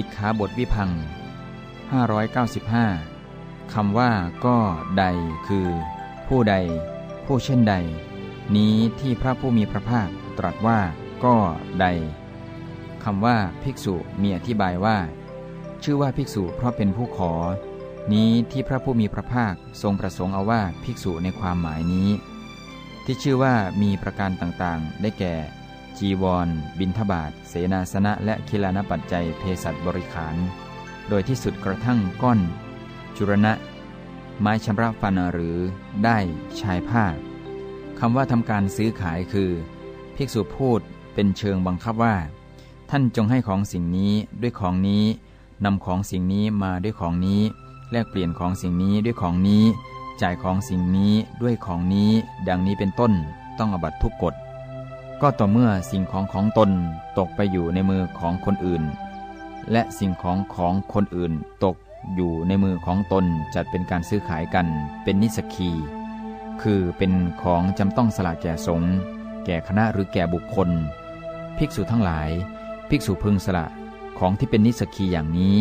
สิกขาบทวิพัง595 คำว่าก็ใดคือ ผู้ใด ผู้เช่นใด นี้ที่พระผู้มีพระภาคตรัสว่าก็ใดคำว่าภิกษุมีอธิบายว่า ชื่อว่าภิกษุเพราะเป็นผู้ขอ นี้ที่พระผู้มีพระภาคทรงประสงค์เอาว่าภิกษุในความหมายนี้ ที่ชื่อว่ามีประการต่างๆ ได้แก่ จีวร บินทบาทเสนาสนะและคิลานปัจจัยเภสัชบริขาร โดยที่สุดกระทั่งก้อน จุรณะ ไม้ชำระฟันหรือได้ชายผ้าคำว่าทำการซื้อขายคือ ภิกษุพูดเป็นเชิงบังคับว่า ท่านจงให้ของสิ่งนี้ด้วยของนี้นำของสิ่งนี้มาด้วยของนี้ แลกเปลี่ยนของสิ่งนี้ด้วยของนี้ จ่ายของสิ่งนี้ด้วยของนี้ ดังนี้เป็นต้นต้องอบัตทุกกฎ ก็ต่อเมื่อสิ่งของของตนตกไปอยู่ในมือของคนอื่น และสิ่งของของคนอื่นตกอยู่ในมือของตนจัดเป็นการซื้อขายกันเป็นนิสกี คือเป็นของจำต้องสละแก่สงฆ์แก่คณะหรือแก่บุคคล ภิกษุทั้งหลาย ภิกษุพึงสละของที่เป็นนิสกีอย่างนี้